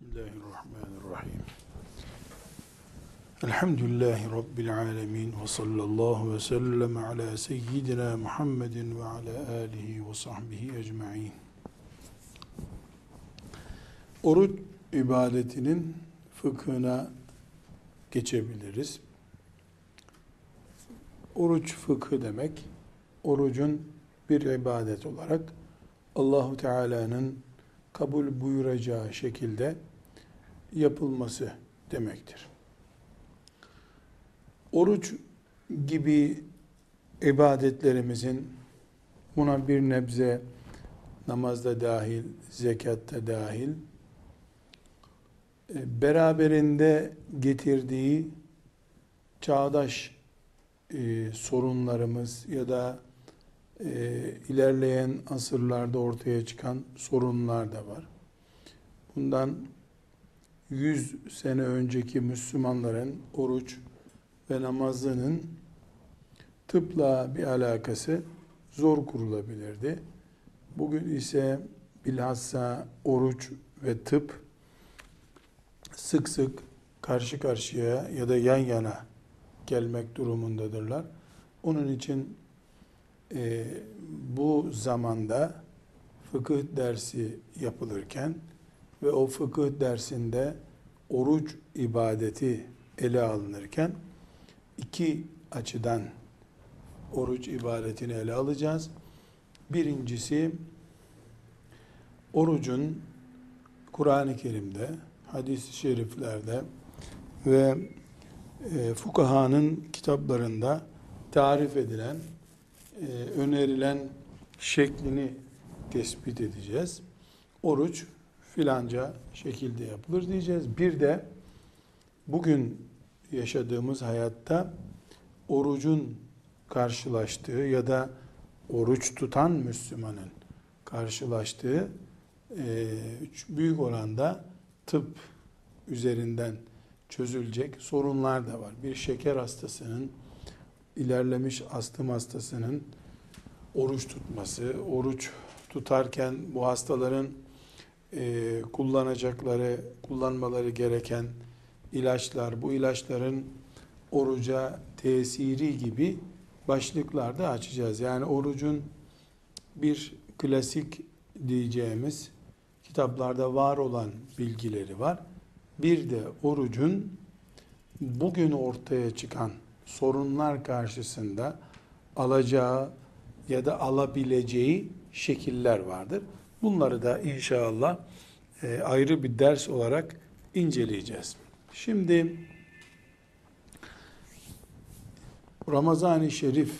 Bismillahirrahmanirrahim. Elhamdülillahi Rabbil alemin ve sallallahu ve sellem ala seyyidina Muhammedin ve ala alihi ve sahbihi ecma'in. Oruç ibadetinin fıkhına geçebiliriz. Oruç fıkhı demek, orucun bir ibadet olarak Allahu Teala'nın kabul buyuracağı şekilde yapılması demektir. Oruç gibi ibadetlerimizin buna bir nebze namazda dahil, zekatta dahil e, beraberinde getirdiği çağdaş e, sorunlarımız ya da e, ilerleyen asırlarda ortaya çıkan sorunlar da var. Bundan 100 sene önceki Müslümanların oruç ve namazının tıpla bir alakası zor kurulabilirdi. Bugün ise bilhassa oruç ve tıp sık sık karşı karşıya ya da yan yana gelmek durumundadırlar. Onun için e, bu zamanda fıkıh dersi yapılırken ve o fıkıh dersinde oruç ibadeti ele alınırken iki açıdan oruç ibadetini ele alacağız. Birincisi orucun Kur'an-ı Kerim'de, hadis-i şeriflerde ve e, fukahanın kitaplarında tarif edilen e, önerilen şeklini tespit edeceğiz. Oruç filanca şekilde yapılır diyeceğiz. Bir de bugün yaşadığımız hayatta orucun karşılaştığı ya da oruç tutan Müslümanın karşılaştığı e, büyük oranda tıp üzerinden çözülecek sorunlar da var. Bir şeker hastasının ilerlemiş astım hastasının oruç tutması, oruç tutarken bu hastaların e, kullanacakları, kullanmaları gereken ilaçlar, bu ilaçların oruca tesiri gibi başlıklarda açacağız. Yani orucun bir klasik diyeceğimiz kitaplarda var olan bilgileri var. Bir de orucun bugün ortaya çıkan sorunlar karşısında alacağı ya da alabileceği şekiller vardır. Bunları da inşallah e, ayrı bir ders olarak inceleyeceğiz. Şimdi Ramazan-ı Şerif,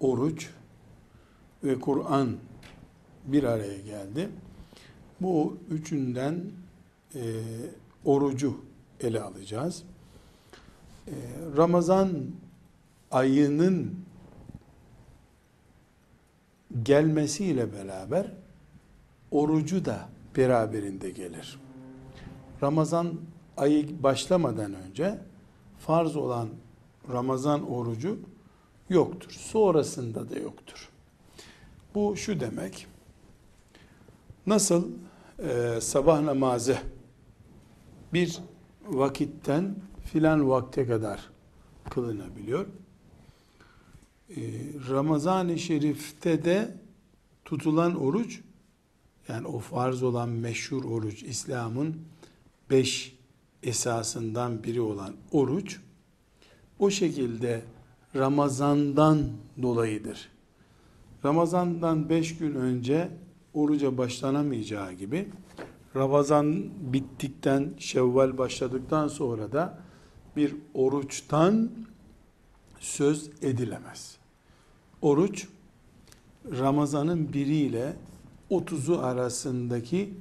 oruç ve Kur'an bir araya geldi. Bu üçünden e, orucu ele alacağız. Ee, Ramazan ayının gelmesiyle beraber orucu da beraberinde gelir. Ramazan ayı başlamadan önce farz olan Ramazan orucu yoktur. Sonrasında da yoktur. Bu şu demek. Nasıl e, sabah namazı bir vakitten filan vakte kadar kılınabiliyor. Ee, Ramazan-ı Şerif'te de tutulan oruç yani o farz olan meşhur oruç İslam'ın beş esasından biri olan oruç o şekilde Ramazan'dan dolayıdır. Ramazan'dan beş gün önce oruca başlanamayacağı gibi Ramazan bittikten, Şevval başladıktan sonra da bir oruçtan söz edilemez. Oruç Ramazan'ın biriyle 30'u arasındaki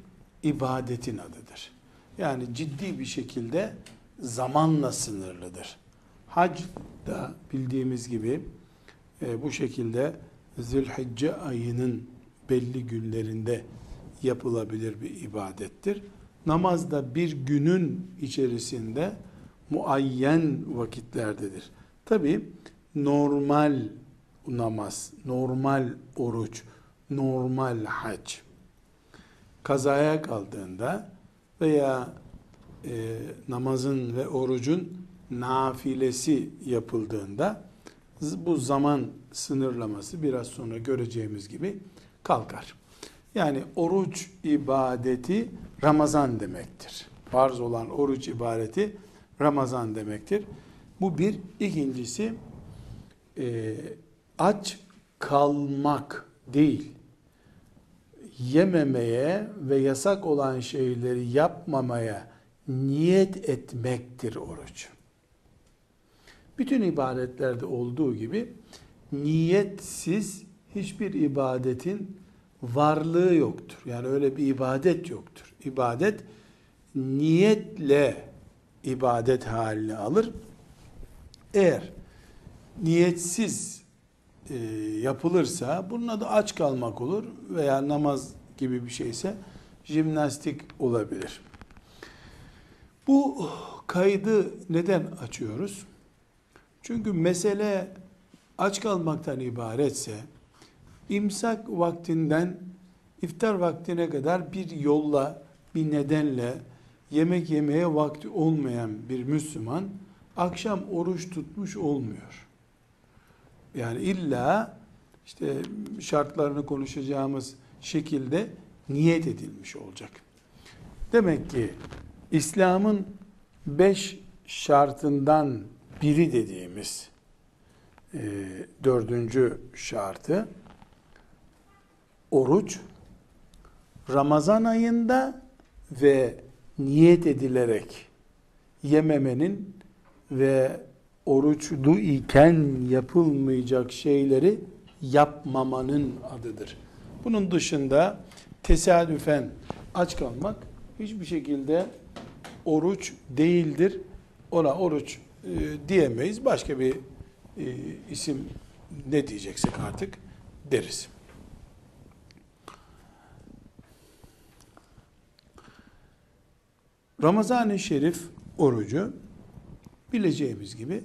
ibadetin adıdır. Yani ciddi bir şekilde zamanla sınırlıdır. Hac da bildiğimiz gibi e, bu şekilde Zülhicce ayının belli günlerinde yapılabilir bir ibadettir. Namaz da bir günün içerisinde muayyen vakitlerdedir. Tabi normal namaz, normal oruç, normal hac kazaya kaldığında veya e, namazın ve orucun nafilesi yapıldığında bu zaman sınırlaması biraz sonra göreceğimiz gibi kalkar. Yani oruç ibadeti Ramazan demektir. Farz olan oruç ibadeti Ramazan demektir. Bu bir. ikincisi e, aç kalmak değil. Yememeye ve yasak olan şeyleri yapmamaya niyet etmektir oruç. Bütün ibadetlerde olduğu gibi niyetsiz hiçbir ibadetin varlığı yoktur. Yani öyle bir ibadet yoktur. İbadet niyetle ibadet haline alır. Eğer niyetsiz e, yapılırsa bunun adı aç kalmak olur veya namaz gibi bir şeyse jimnastik olabilir. Bu kaydı neden açıyoruz? Çünkü mesele aç kalmaktan ibaretse imsak vaktinden iftar vaktine kadar bir yolla, bir nedenle yemek yemeye vakti olmayan bir Müslüman akşam oruç tutmuş olmuyor. Yani illa işte şartlarını konuşacağımız şekilde niyet edilmiş olacak. Demek ki İslam'ın beş şartından biri dediğimiz e, dördüncü şartı oruç Ramazan ayında ve niyet edilerek yememenin ve oruçlu iken yapılmayacak şeyleri yapmamanın adıdır. Bunun dışında tesadüfen aç kalmak hiçbir şekilde oruç değildir. Ona oruç e, diyemeyiz. Başka bir e, isim ne diyeceksek artık deriz. Ramazan-ı Şerif orucu bileceğimiz gibi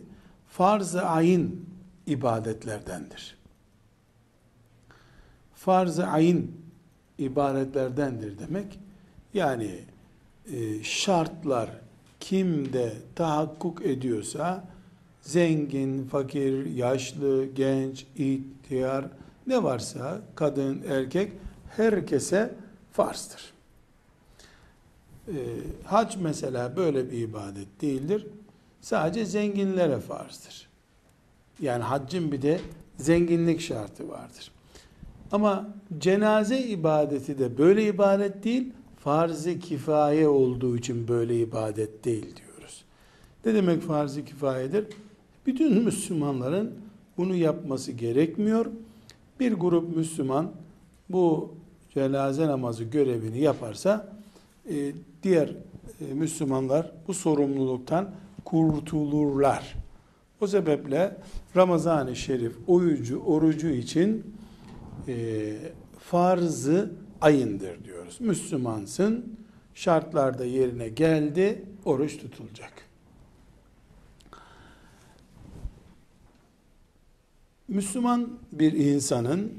farz-ı ayın ibadetlerdendir. Farz-ı ayın ibadetlerdendir demek yani e, şartlar kimde tahakkuk ediyorsa zengin, fakir, yaşlı, genç, ihtiyar ne varsa kadın, erkek herkese farzdır. E, hac mesela böyle bir ibadet değildir. Sadece zenginlere farzdır. Yani haccın bir de zenginlik şartı vardır. Ama cenaze ibadeti de böyle ibadet değil, farz-ı kifaye olduğu için böyle ibadet değil diyoruz. Ne demek farz-ı kifayedir? Bütün Müslümanların bunu yapması gerekmiyor. Bir grup Müslüman bu cenaze namazı görevini yaparsa e, diğer e, Müslümanlar bu sorumluluktan kurtulurlar. O sebeple Ramazan-ı Şerif oyucu, orucu için e, farzı ayındır diyoruz. Müslümansın, şartlarda yerine geldi, oruç tutulacak. Müslüman bir insanın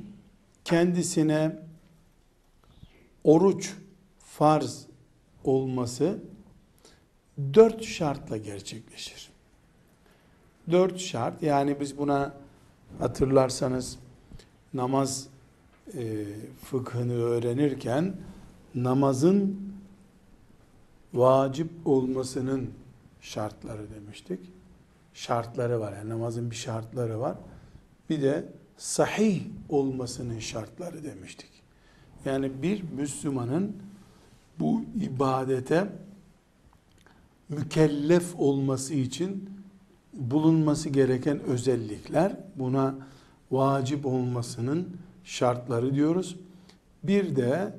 kendisine oruç farz olması dört şartla gerçekleşir. Dört şart yani biz buna hatırlarsanız namaz e, fıkhını öğrenirken namazın vacip olmasının şartları demiştik. Şartları var. Yani namazın bir şartları var. Bir de sahih olmasının şartları demiştik. Yani bir Müslümanın bu ibadete mükellef olması için bulunması gereken özellikler buna vacip olmasının şartları diyoruz. Bir de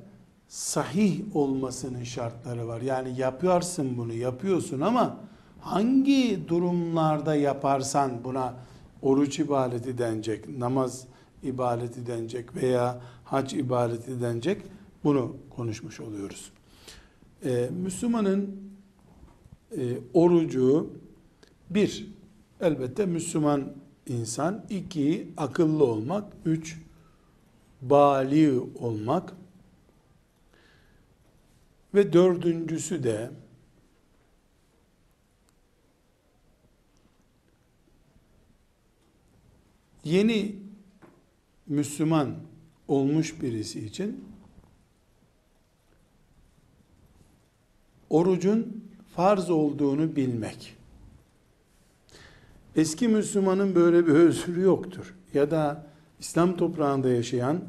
sahih olmasının şartları var. Yani yapıyorsun bunu, yapıyorsun ama hangi durumlarda yaparsan buna oruç ibadeti denecek, namaz ibadeti denecek veya hac ibadeti denecek bunu konuşmuş oluyoruz. Ee, Müslümanın e, orucu bir, elbette Müslüman insan, iki, akıllı olmak, üç, bali olmak. Ve dördüncüsü de yeni Müslüman olmuş birisi için orucun farz olduğunu bilmek. Eski Müslümanın böyle bir özrü yoktur. Ya da İslam toprağında yaşayan,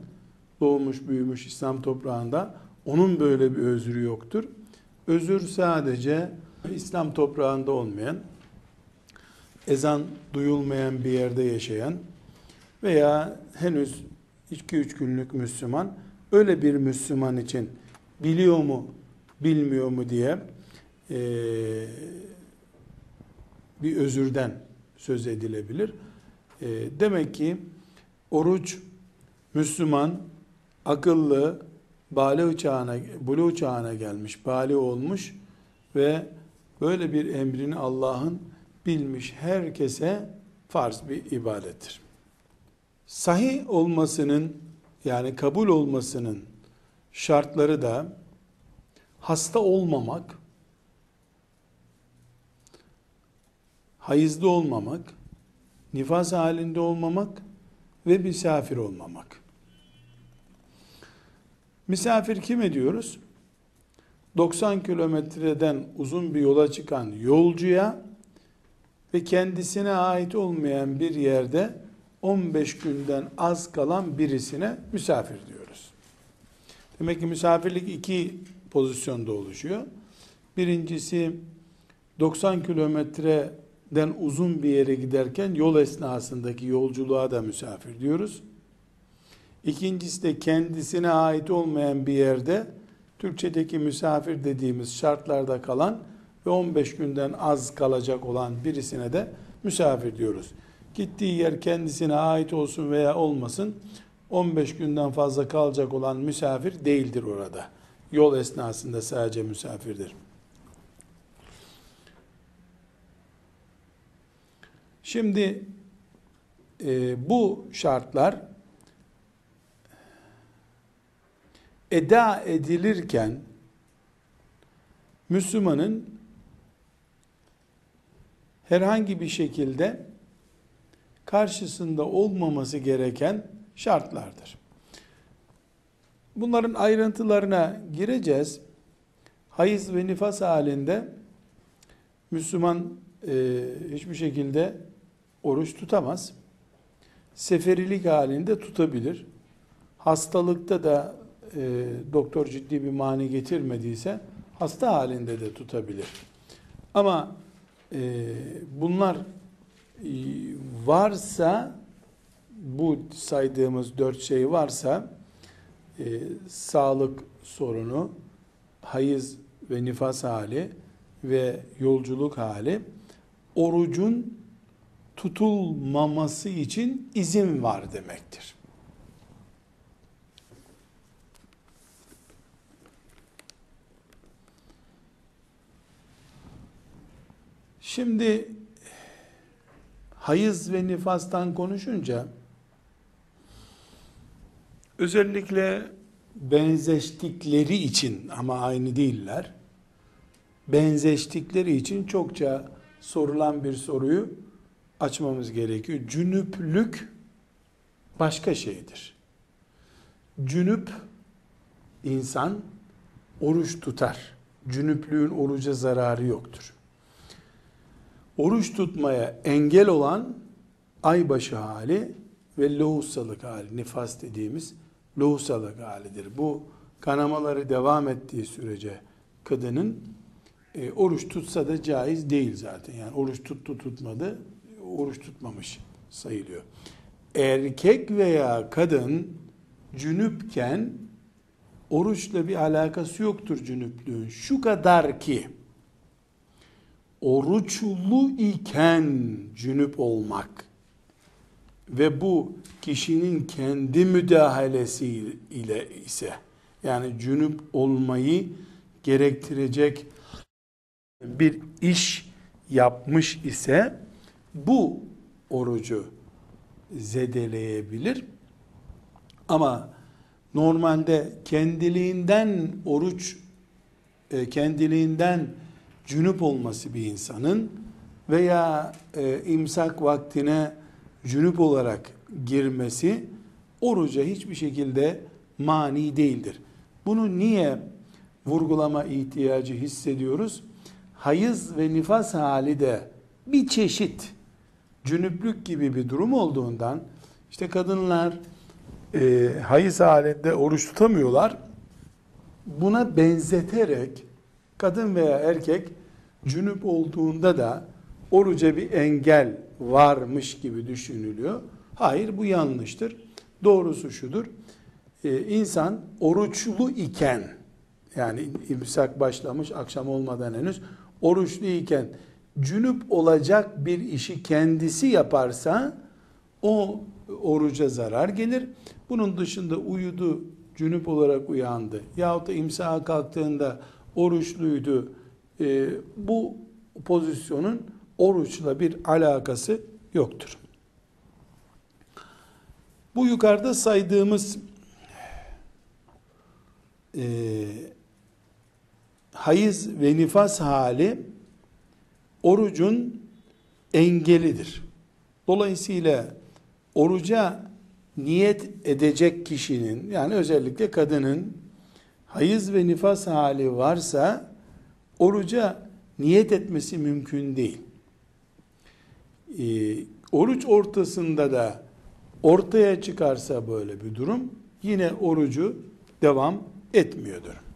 doğmuş büyümüş İslam toprağında onun böyle bir özrü yoktur. Özür sadece İslam toprağında olmayan, ezan duyulmayan bir yerde yaşayan veya henüz 2-3 günlük Müslüman öyle bir Müslüman için biliyor mu bilmiyor mu diye e, bir özürden söz edilebilir. E, demek ki oruç Müslüman akıllı bale çağına, bulu çağına gelmiş, bale olmuş ve böyle bir emrini Allah'ın bilmiş herkese farz bir ibadettir. Sahih olmasının yani kabul olmasının şartları da hasta olmamak, hayızlı olmamak, nifas halinde olmamak ve misafir olmamak. Misafir kim ediyoruz? 90 kilometreden uzun bir yola çıkan yolcuya ve kendisine ait olmayan bir yerde 15 günden az kalan birisine misafir diyoruz. Demek ki misafirlik iki pozisyonda oluşuyor. Birincisi 90 kilometreden uzun bir yere giderken yol esnasındaki yolculuğa da misafir diyoruz. İkincisi de kendisine ait olmayan bir yerde Türkçedeki misafir dediğimiz şartlarda kalan ve 15 günden az kalacak olan birisine de misafir diyoruz. Gittiği yer kendisine ait olsun veya olmasın 15 günden fazla kalacak olan misafir değildir orada. Yol esnasında sadece misafirdir. Şimdi e, bu şartlar eda edilirken Müslümanın herhangi bir şekilde karşısında olmaması gereken şartlardır. Bunların ayrıntılarına gireceğiz. Hayız ve nifas halinde Müslüman e, hiçbir şekilde oruç tutamaz. Seferilik halinde tutabilir. Hastalıkta da e, doktor ciddi bir mani getirmediyse hasta halinde de tutabilir. Ama e, bunlar e, varsa bu saydığımız dört şey varsa e, sağlık sorunu, hayız ve nifas hali ve yolculuk hali orucun tutulmaması için izin var demektir. Şimdi hayız ve nifastan konuşunca özellikle benzeştikleri için ama aynı değiller. Benzeştikleri için çokça sorulan bir soruyu açmamız gerekiyor. Cünüplük başka şeydir. Cünüp insan oruç tutar. Cünüplüğün oruca zararı yoktur oruç tutmaya engel olan aybaşı hali ve lohusalık hali, nifas dediğimiz lohusalık halidir. Bu kanamaları devam ettiği sürece kadının e, oruç tutsa da caiz değil zaten. Yani oruç tuttu tutmadı, oruç tutmamış sayılıyor. Erkek veya kadın cünüpken oruçla bir alakası yoktur cünüplüğün. Şu kadar ki oruçlu iken cünüp olmak ve bu kişinin kendi müdahalesi ile ise yani cünüp olmayı gerektirecek bir iş yapmış ise bu orucu zedeleyebilir. Ama normalde kendiliğinden oruç e, kendiliğinden cünüp olması bir insanın veya e, imsak vaktine cünüp olarak girmesi oruca hiçbir şekilde mani değildir. Bunu niye vurgulama ihtiyacı hissediyoruz? Hayız ve nifas hali de bir çeşit cünüplük gibi bir durum olduğundan işte kadınlar e, hayız halinde oruç tutamıyorlar. Buna benzeterek kadın veya erkek cünüp olduğunda da oruca bir engel varmış gibi düşünülüyor. Hayır bu yanlıştır. Doğrusu şudur. Ee, insan oruçlu iken yani imsak başlamış akşam olmadan henüz oruçlu iken cünüp olacak bir işi kendisi yaparsa o oruca zarar gelir. Bunun dışında uyudu, cünüp olarak uyandı yahut da imsaha kalktığında oruçluydu. Ee, bu pozisyonun oruçla bir alakası yoktur. Bu yukarıda saydığımız e, hayız ve nifas hali orucun engelidir. Dolayısıyla oruca niyet edecek kişinin yani özellikle kadının hayız ve nifas hali varsa oruca niyet etmesi mümkün değil. Ee, oruç ortasında da ortaya çıkarsa böyle bir durum yine orucu devam etmiyordur.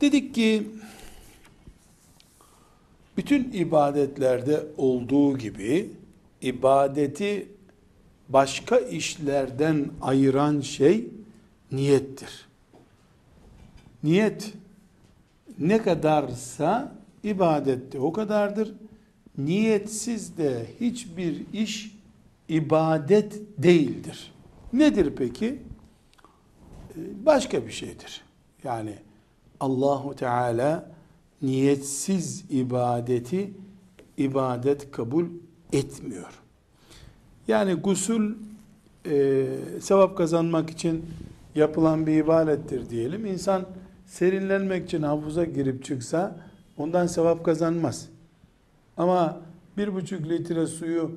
Dedik ki bütün ibadetlerde olduğu gibi ibadeti başka işlerden ayıran şey niyettir. Niyet ne kadarsa ibadette o kadardır. Niyetsiz de hiçbir iş ibadet değildir. Nedir peki? Ee, başka bir şeydir. Yani Allahu Teala niyetsiz ibadeti ibadet kabul etmiyor. Yani gusül e, sevap kazanmak için yapılan bir ibadettir diyelim. İnsan serinlenmek için havuza girip çıksa ondan sevap kazanmaz. Ama bir buçuk litre suyu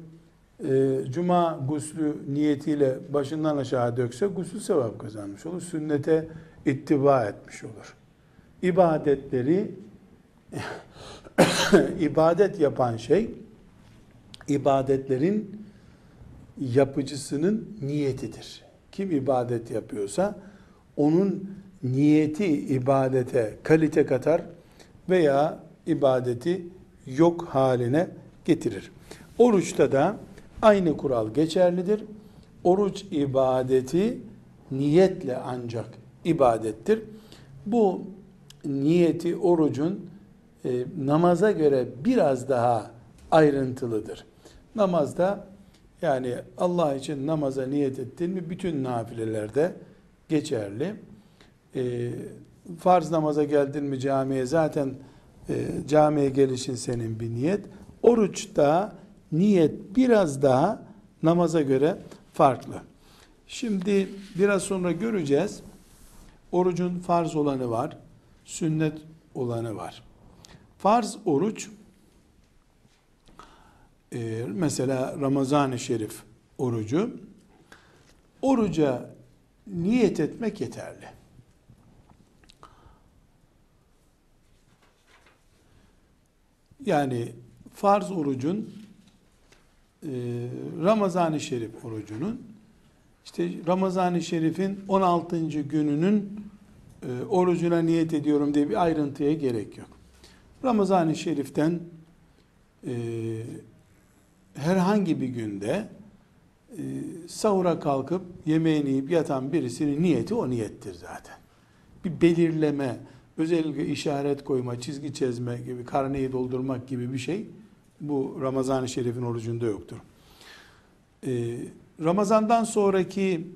e, cuma guslü niyetiyle başından aşağı dökse gusül sevap kazanmış olur. Sünnete ittiba etmiş olur. İbadetleri ibadet yapan şey ibadetlerin yapıcısının niyetidir. Kim ibadet yapıyorsa onun niyeti ibadete kalite katar veya ibadeti yok haline getirir. Oruçta da aynı kural geçerlidir. Oruç ibadeti niyetle ancak ibadettir. Bu niyeti orucun e, namaza göre biraz daha ayrıntılıdır. Namazda yani Allah için namaza niyet ettin mi bütün nafilelerde geçerli. E, farz namaza geldin mi camiye zaten e, camiye gelişin senin bir niyet. Oruçta niyet biraz daha namaza göre farklı. Şimdi biraz sonra göreceğiz. Orucun farz olanı var, sünnet olanı var. Farz oruç e, mesela Ramazan-ı Şerif orucu oruca niyet etmek yeterli. Yani farz orucun e, Ramazan-ı Şerif orucunun işte Ramazan-ı Şerif'in 16. gününün e, orucuna niyet ediyorum diye bir ayrıntıya gerek yok. Ramazan-ı Şerif'ten e, herhangi bir günde e, sahura kalkıp yemeğini yiyip yatan birisinin niyeti o niyettir zaten. Bir belirleme, özellikle işaret koyma, çizgi çizme gibi, karneyi doldurmak gibi bir şey bu Ramazan-ı Şerif'in orucunda yoktur. Ee, Ramazandan sonraki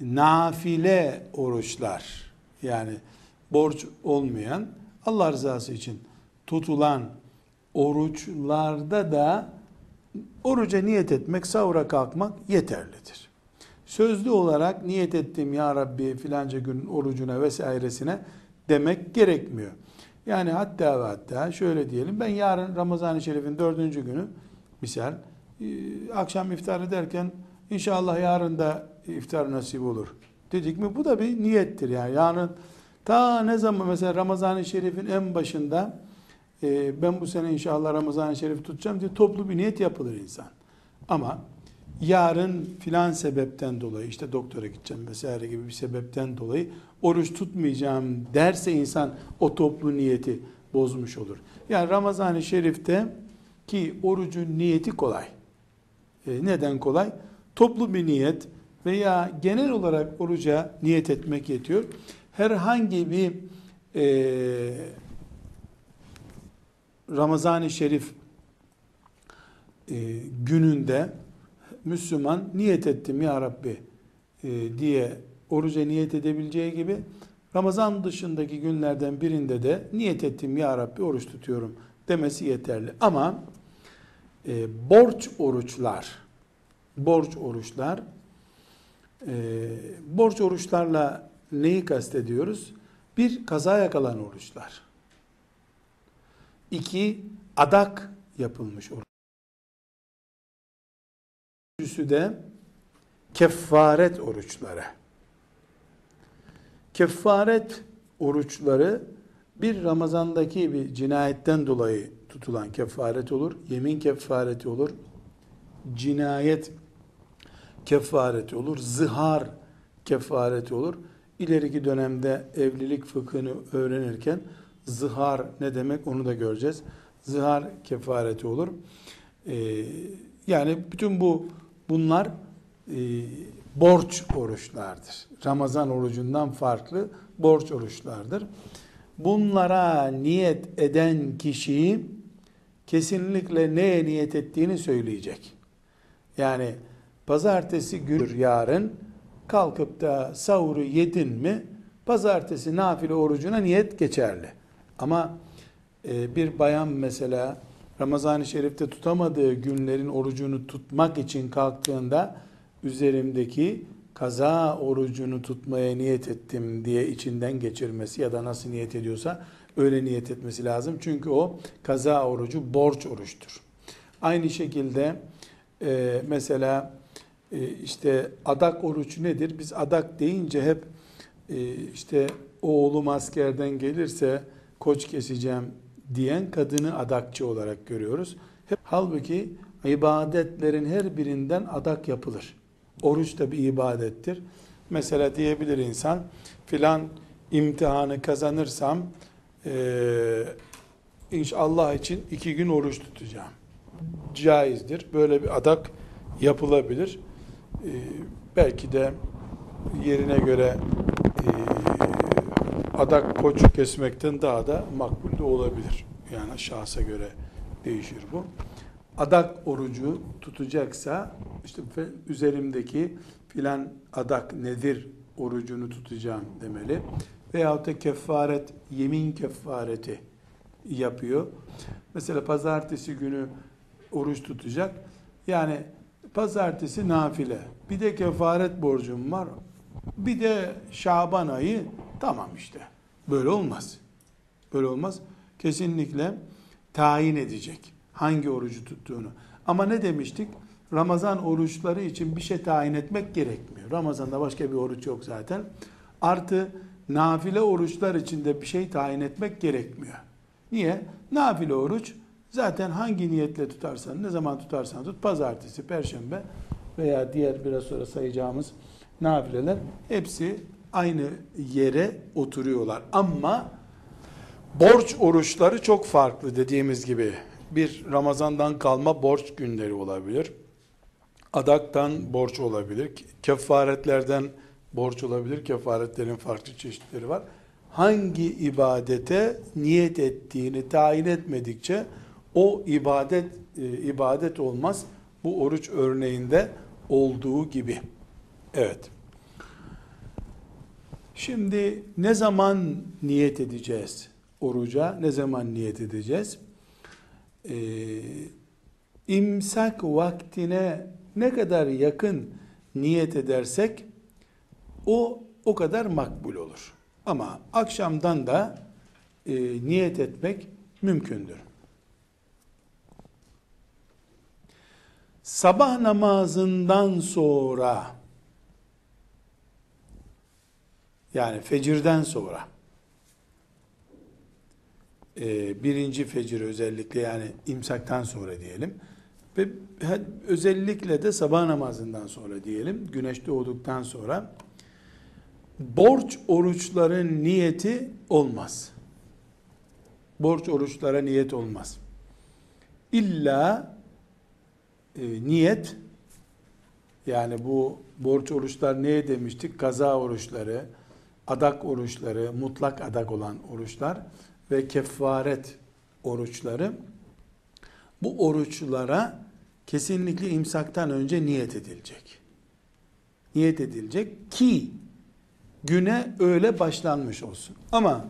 nafile oruçlar yani borç olmayan Allah rızası için tutulan oruçlarda da oruca niyet etmek, sahura kalkmak yeterlidir. Sözlü olarak niyet ettim ya Rabbi filanca günün orucuna vesairesine demek gerekmiyor. Yani hatta ve hatta şöyle diyelim ben yarın Ramazan-ı Şerif'in dördüncü günü misal e, akşam iftar ederken inşallah yarın da iftar nasip olur dedik mi bu da bir niyettir yani yarın ta ne zaman mesela Ramazan-ı Şerif'in en başında e, ben bu sene inşallah Ramazan-ı Şerif tutacağım diye toplu bir niyet yapılır insan. Ama yarın filan sebepten dolayı işte doktora gideceğim vesaire gibi bir sebepten dolayı oruç tutmayacağım derse insan o toplu niyeti bozmuş olur. Yani Ramazan-ı Şerif'te ki orucun niyeti kolay. E, neden kolay? Toplu bir niyet veya genel olarak oruca niyet etmek yetiyor. Herhangi bir e, Ramazan-ı Şerif e, gününde Müslüman niyet ettim ya Rabbi e, diye oruca niyet edebileceği gibi Ramazan dışındaki günlerden birinde de niyet ettim ya Rabbi oruç tutuyorum demesi yeterli. Ama e, borç oruçlar, borç oruçlar, e, borç oruçlarla neyi kastediyoruz? Bir, kaza yakalan oruçlar. İki, adak yapılmış oruç. Üçüncüsü de kefaret oruçları. Kefaret oruçları bir Ramazan'daki bir cinayetten dolayı tutulan kefaret olur. Yemin kefareti olur. Cinayet kefareti olur. Zihar kefareti olur. İleriki dönemde evlilik fıkhını öğrenirken zihar ne demek onu da göreceğiz. Zihar kefareti olur. Ee, yani bütün bu bunlar e, borç oruçlardır. Ramazan orucundan farklı borç oruçlardır. Bunlara niyet eden kişi kesinlikle neye niyet ettiğini söyleyecek. Yani pazartesi günü yarın kalkıp da sahuru yedin mi pazartesi nafile orucuna niyet geçerli. Ama e, bir bayan mesela Ramazan-ı Şerif'te tutamadığı günlerin orucunu tutmak için kalktığında üzerimdeki kaza orucunu tutmaya niyet ettim diye içinden geçirmesi ya da nasıl niyet ediyorsa öyle niyet etmesi lazım. Çünkü o kaza orucu borç oruçtur. Aynı şekilde e, mesela işte adak oruç nedir? Biz adak deyince hep e, işte oğlum askerden gelirse koç keseceğim diyen kadını adakçı olarak görüyoruz. Hep, halbuki ibadetlerin her birinden adak yapılır. Oruç da bir ibadettir. Mesela diyebilir insan filan imtihanı kazanırsam e, inşallah için iki gün oruç tutacağım. Caizdir. Böyle bir adak yapılabilir. E, belki de yerine göre e, adak koç kesmekten daha da makbul de olabilir. Yani şahsa göre değişir bu. Adak orucu tutacaksa işte üzerimdeki filan adak nedir orucunu tutacağım demeli. Veyahut da kefaret, yemin kefareti yapıyor. Mesela pazartesi günü oruç tutacak. Yani pazartesi nafile. Bir de kefaret borcum var. Bir de Şaban ayı tamam işte. Böyle olmaz. Böyle olmaz. Kesinlikle tayin edecek hangi orucu tuttuğunu. Ama ne demiştik? Ramazan oruçları için bir şey tayin etmek gerekmiyor. Ramazan'da başka bir oruç yok zaten. Artı nafile oruçlar için de bir şey tayin etmek gerekmiyor. Niye? Nafile oruç zaten hangi niyetle tutarsan, ne zaman tutarsan tut, pazartesi, perşembe veya diğer biraz sonra sayacağımız nafileler hepsi aynı yere oturuyorlar. Ama borç oruçları çok farklı dediğimiz gibi. Bir Ramazan'dan kalma borç günleri olabilir. Adaktan borç olabilir. Kefaretlerden borç olabilir. Kefaretlerin farklı çeşitleri var. Hangi ibadete niyet ettiğini tayin etmedikçe o ibadet e, ibadet olmaz. Bu oruç örneğinde olduğu gibi. Evet. Şimdi ne zaman niyet edeceğiz oruca? Ne zaman niyet edeceğiz? Ee, imsak vaktine ne kadar yakın niyet edersek o o kadar makbul olur. Ama akşamdan da e, niyet etmek mümkündür. Sabah namazından sonra yani fecirden sonra e, birinci fecir özellikle yani imsaktan sonra diyelim ve özellikle de sabah namazından sonra diyelim güneş doğduktan sonra borç oruçların niyeti olmaz. Borç oruçlara niyet olmaz. İlla e, niyet yani bu borç oruçlar neye demiştik? Kaza oruçları, adak oruçları, mutlak adak olan oruçlar ve kefaret oruçları bu oruçlara kesinlikle imsaktan önce niyet edilecek. Niyet edilecek ki güne öyle başlanmış olsun. Ama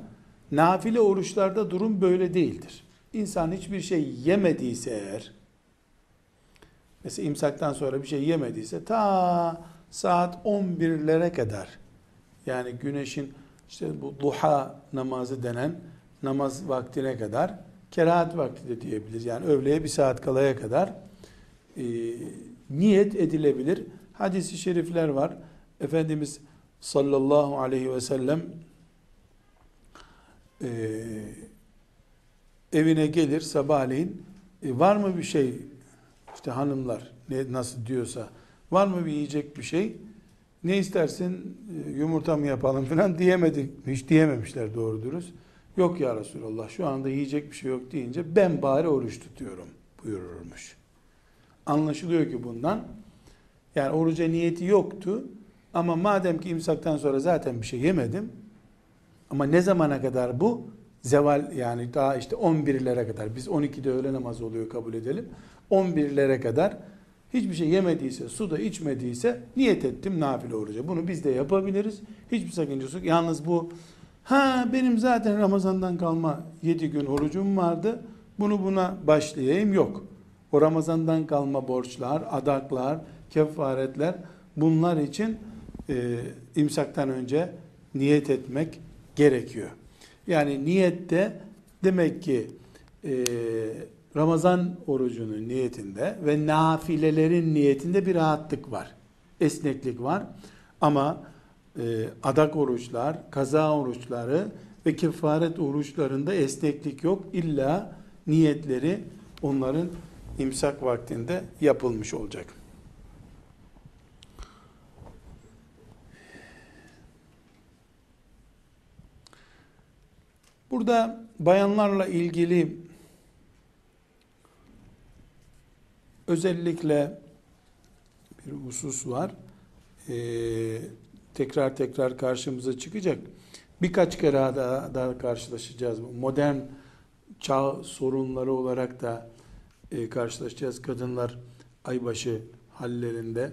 nafile oruçlarda durum böyle değildir. İnsan hiçbir şey yemediyse eğer, mesela imsaktan sonra bir şey yemediyse ta saat 11'lere kadar yani güneşin işte bu duha namazı denen namaz vaktine kadar kerahat vakti de diyebiliriz. Yani öğleye bir saat kalaya kadar e, niyet edilebilir. Hadis-i şerifler var. Efendimiz sallallahu aleyhi ve sellem e, evine gelir sabahleyin e, var mı bir şey işte hanımlar ne nasıl diyorsa. Var mı bir yiyecek bir şey? Ne istersin? E, yumurta mı yapalım falan diyemedik. Hiç diyememişler doğru dürüst. Yok ya Resulallah şu anda yiyecek bir şey yok deyince ben bari oruç tutuyorum buyururmuş. Anlaşılıyor ki bundan. Yani oruca niyeti yoktu. Ama madem ki imsaktan sonra zaten bir şey yemedim. Ama ne zamana kadar bu? Zeval yani daha işte 11'lere kadar. Biz 12'de öğle namazı oluyor kabul edelim. 11'lere kadar hiçbir şey yemediyse, su da içmediyse niyet ettim nafile oruca. Bunu biz de yapabiliriz. Hiçbir sakıncası yok. Yalnız bu ha benim zaten Ramazan'dan kalma 7 gün orucum vardı. Bunu buna başlayayım yok. O Ramazan'dan kalma borçlar, adaklar, kefaretler bunlar için e, imsaktan önce niyet etmek gerekiyor. Yani niyette demek ki e, Ramazan orucunun niyetinde ve nafilelerin niyetinde bir rahatlık var. Esneklik var. Ama e, adak oruçlar, kaza oruçları ve kefaret oruçlarında esneklik yok. İlla niyetleri onların imsak vaktinde yapılmış olacak. Burada bayanlarla ilgili özellikle bir husus var. Ee, tekrar tekrar karşımıza çıkacak. Birkaç kere daha, daha karşılaşacağız. Modern çağ sorunları olarak da e, karşılaşacağız. Kadınlar aybaşı hallerinde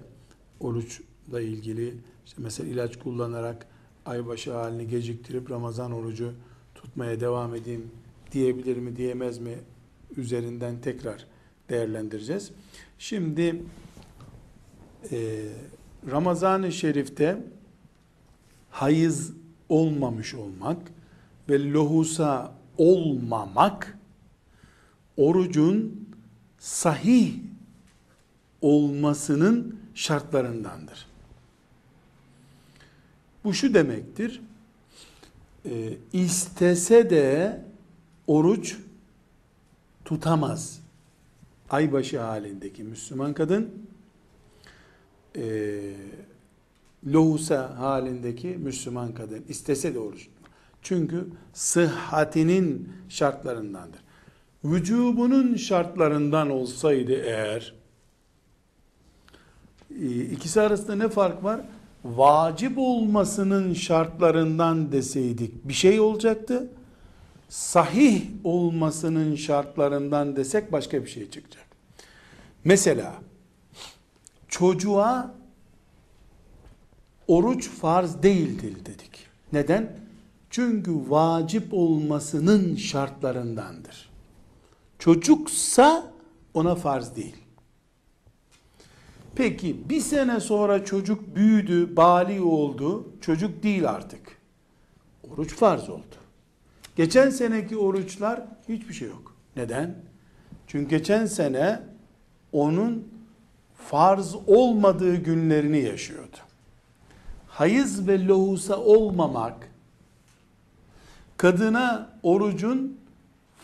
oruçla ilgili işte mesela ilaç kullanarak aybaşı halini geciktirip Ramazan orucu tutmaya devam edeyim diyebilir mi diyemez mi üzerinden tekrar değerlendireceğiz. Şimdi e, Ramazan-ı Şerif'te hayız olmamış olmak ve lohusa olmamak orucun sahih olmasının şartlarındandır. Bu şu demektir e, istese de oruç tutamaz. Aybaşı halindeki Müslüman kadın e, lohusa halindeki Müslüman kadın istese de oruç çünkü sıhhatinin şartlarındandır. Vücubunun şartlarından olsaydı eğer e, ikisi arasında ne fark var? vacip olmasının şartlarından deseydik bir şey olacaktı. Sahih olmasının şartlarından desek başka bir şey çıkacak. Mesela çocuğa oruç farz değildir dedik. Neden? Çünkü vacip olmasının şartlarındandır. Çocuksa ona farz değil. Peki bir sene sonra çocuk büyüdü, bali oldu, çocuk değil artık. oruç farz oldu. Geçen seneki oruçlar hiçbir şey yok. Neden? Çünkü geçen sene onun farz olmadığı günlerini yaşıyordu. Hayız ve lohusa olmamak kadına orucun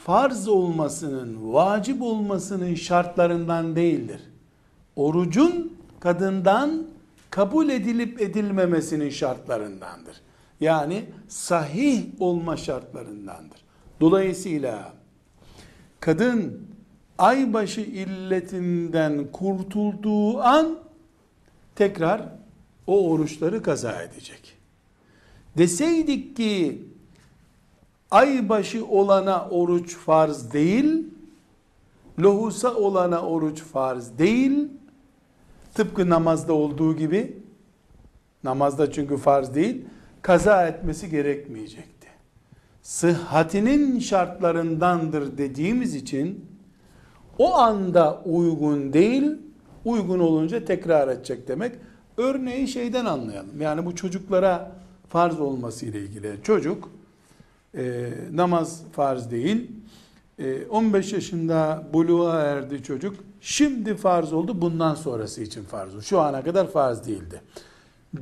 farz olmasının, vacip olmasının şartlarından değildir. Orucun kadından kabul edilip edilmemesinin şartlarındandır. Yani sahih olma şartlarındandır. Dolayısıyla kadın aybaşı illetinden kurtulduğu an tekrar o oruçları kaza edecek. Deseydik ki aybaşı olana oruç farz değil, lohusa olana oruç farz değil, tıpkı namazda olduğu gibi, namazda çünkü farz değil, kaza etmesi gerekmeyecekti. Sıhhatinin şartlarındandır dediğimiz için, o anda uygun değil, uygun olunca tekrar edecek demek. Örneği şeyden anlayalım. Yani bu çocuklara farz olması ile ilgili. Çocuk e, namaz farz değil. E, 15 yaşında buluğa erdi çocuk. Şimdi farz oldu. Bundan sonrası için farz oldu. Şu ana kadar farz değildi.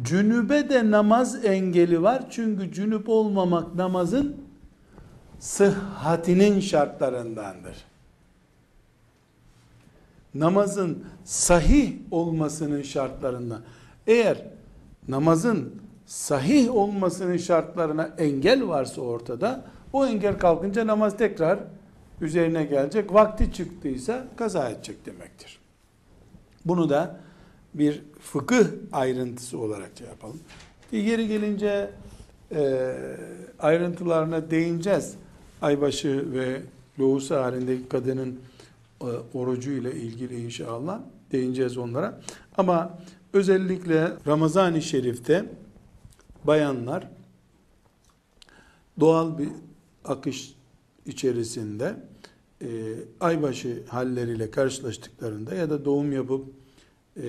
Cünübe de namaz engeli var. Çünkü cünüp olmamak namazın sıhhatinin şartlarındandır namazın sahih olmasının şartlarından. Eğer namazın sahih olmasının şartlarına engel varsa ortada, o engel kalkınca namaz tekrar üzerine gelecek. Vakti çıktıysa kaza edecek demektir. Bunu da bir fıkıh ayrıntısı olarak şey yapalım. Yeri gelince e, ayrıntılarına değineceğiz. Aybaşı ve lohusa halindeki kadının e, orucu ile ilgili inşallah değineceğiz onlara. Ama özellikle Ramazan-ı Şerif'te bayanlar doğal bir akış içerisinde e, aybaşı halleriyle karşılaştıklarında ya da doğum yapıp e,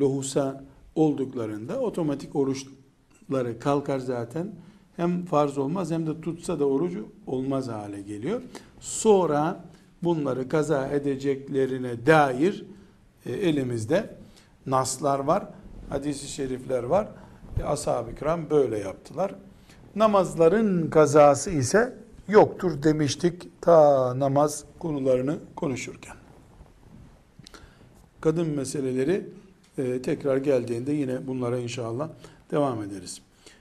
lohusa olduklarında otomatik oruçları kalkar zaten. Hem farz olmaz hem de tutsa da orucu olmaz hale geliyor. Sonra bunları kaza edeceklerine dair e, elimizde naslar var, hadisi şerifler var. E, Ashab-ı kiram böyle yaptılar. Namazların kazası ise yoktur demiştik ta namaz konularını konuşurken. Kadın meseleleri e, tekrar geldiğinde yine bunlara inşallah devam ederiz.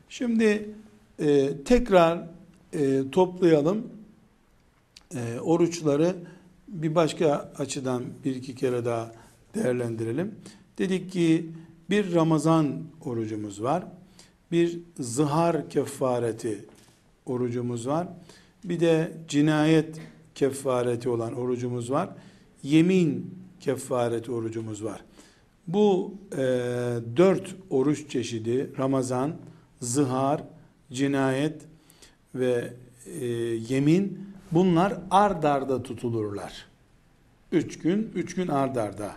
Şimdi e, tekrar e, toplayalım e, oruçları bir başka açıdan bir iki kere daha değerlendirelim. Dedik ki bir Ramazan orucumuz var. Bir zihar kefareti orucumuz var. Bir de cinayet kefareti olan orucumuz var. Yemin kefareti orucumuz var. Bu e, dört oruç çeşidi Ramazan, zihar, cinayet ve e, yemin Bunlar ard arda tutulurlar. Üç gün, üç gün ard arda.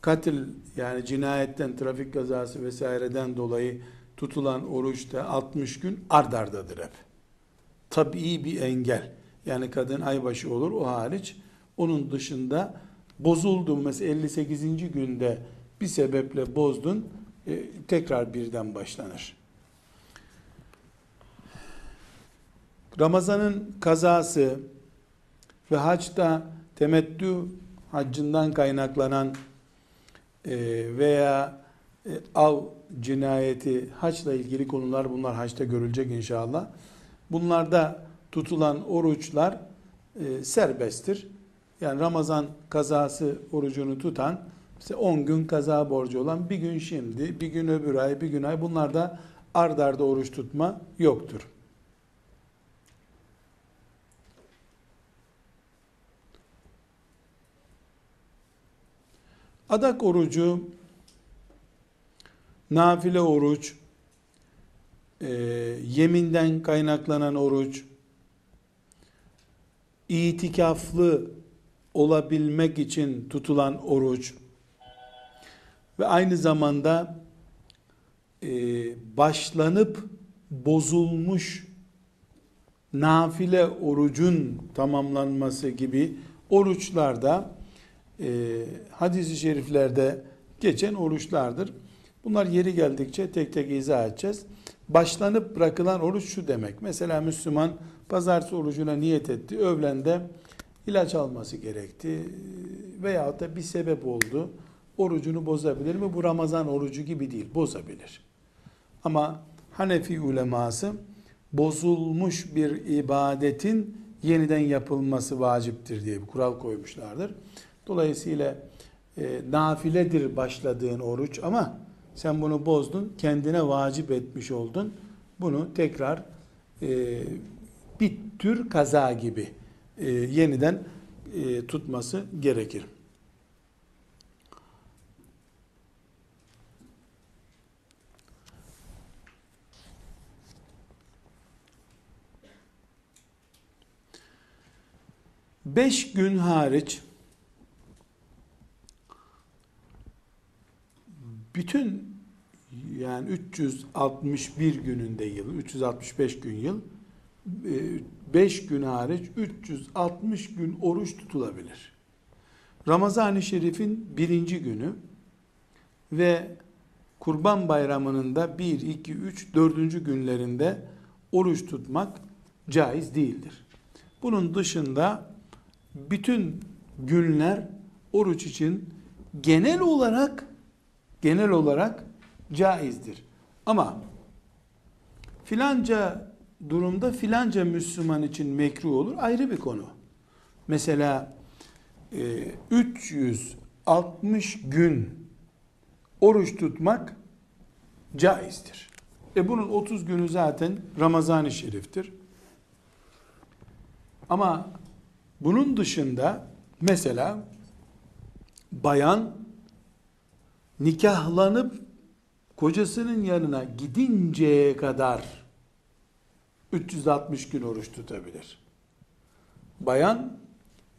Katil yani cinayetten, trafik kazası vesaireden dolayı tutulan oruçta 60 gün ard ardadır hep. Tabii bir engel. Yani kadın aybaşı olur o hariç. Onun dışında bozuldun mesela 58. günde bir sebeple bozdun e, tekrar birden başlanır. Ramazan'ın kazası ve haçta temettü haccından kaynaklanan e, veya e, av cinayeti haçla ilgili konular bunlar haçta görülecek inşallah. Bunlarda tutulan oruçlar e, serbesttir. Yani Ramazan kazası orucunu tutan işte 10 gün kaza borcu olan bir gün şimdi, bir gün öbür ay, bir gün ay bunlarda ard arda oruç tutma yoktur. Adak orucu, nafile oruç, e, yeminden kaynaklanan oruç, itikaflı olabilmek için tutulan oruç ve aynı zamanda e, başlanıp bozulmuş nafile orucun tamamlanması gibi oruçlarda e, hadis-i şeriflerde geçen oruçlardır. Bunlar yeri geldikçe tek tek izah edeceğiz. Başlanıp bırakılan oruç şu demek. Mesela Müslüman pazartesi orucuna niyet etti. Öğlende ilaç alması gerekti veyahut da bir sebep oldu. Orucunu bozabilir mi? Bu Ramazan orucu gibi değil. Bozabilir. Ama Hanefi uleması bozulmuş bir ibadetin yeniden yapılması vaciptir diye bir kural koymuşlardır. Dolayısıyla e, nafiledir başladığın oruç ama sen bunu bozdun, kendine vacip etmiş oldun. Bunu tekrar e, bir tür kaza gibi e, yeniden e, tutması gerekir. Beş gün hariç bütün yani 361 gününde yıl, 365 gün yıl, 5 e, gün hariç 360 gün oruç tutulabilir. Ramazan-ı Şerif'in birinci günü ve Kurban Bayramı'nın da 1, 2, 3, 4. günlerinde oruç tutmak caiz değildir. Bunun dışında bütün günler oruç için genel olarak genel olarak caizdir. Ama filanca durumda filanca Müslüman için mekruh olur ayrı bir konu. Mesela 360 e, gün oruç tutmak caizdir. E bunun 30 günü zaten Ramazan-ı Şerif'tir. Ama bunun dışında mesela bayan nikahlanıp kocasının yanına gidinceye kadar 360 gün oruç tutabilir. Bayan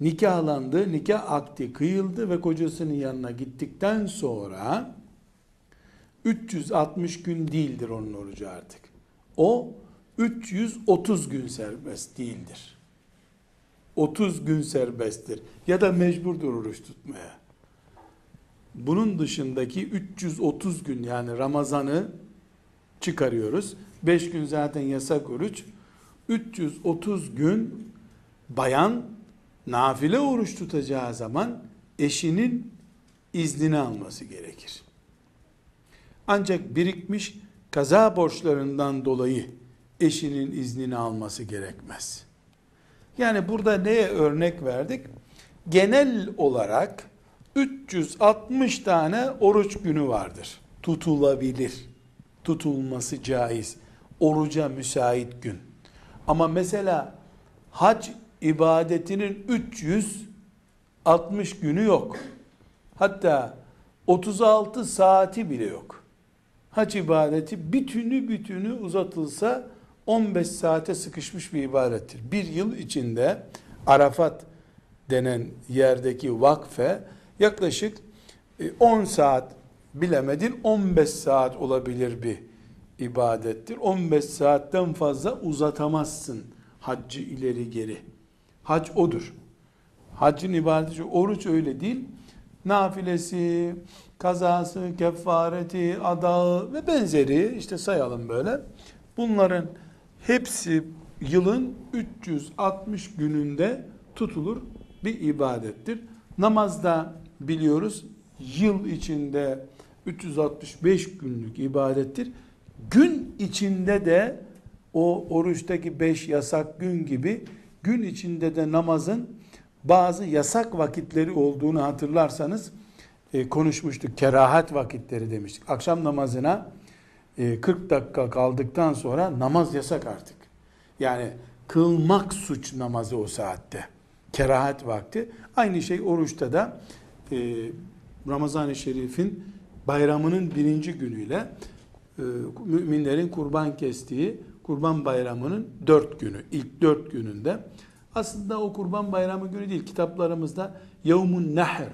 nikahlandı, nikah akti kıyıldı ve kocasının yanına gittikten sonra 360 gün değildir onun orucu artık. O 330 gün serbest değildir. 30 gün serbesttir. Ya da mecburdur oruç tutmaya. Bunun dışındaki 330 gün yani Ramazan'ı çıkarıyoruz. 5 gün zaten yasak oruç. 330 gün bayan nafile oruç tutacağı zaman eşinin iznini alması gerekir. Ancak birikmiş kaza borçlarından dolayı eşinin iznini alması gerekmez. Yani burada neye örnek verdik? Genel olarak 360 tane oruç günü vardır. Tutulabilir. Tutulması caiz. Oruca müsait gün. Ama mesela hac ibadetinin 360 günü yok. Hatta 36 saati bile yok. Hac ibadeti bütünü bütünü uzatılsa 15 saate sıkışmış bir ibadettir. Bir yıl içinde Arafat denen yerdeki vakfe yaklaşık 10 e, saat bilemedin 15 saat olabilir bir ibadettir. 15 saatten fazla uzatamazsın haccı ileri geri. Hac odur. Haccın ibadeti oruç öyle değil. Nafilesi, kazası, kefareti, adağı ve benzeri işte sayalım böyle. Bunların hepsi yılın 360 gününde tutulur bir ibadettir. Namazda biliyoruz yıl içinde 365 günlük ibadettir. Gün içinde de o oruçtaki 5 yasak gün gibi gün içinde de namazın bazı yasak vakitleri olduğunu hatırlarsanız e, konuşmuştuk. Kerahat vakitleri demiştik. Akşam namazına e, 40 dakika kaldıktan sonra namaz yasak artık. Yani kılmak suç namazı o saatte. Kerahat vakti. Aynı şey oruçta da e, Ramazan-ı Şerif'in bayramının birinci günüyle müminlerin kurban kestiği kurban bayramının dört günü, ilk dört gününde aslında o kurban bayramı günü değil kitaplarımızda Yevmun Nehr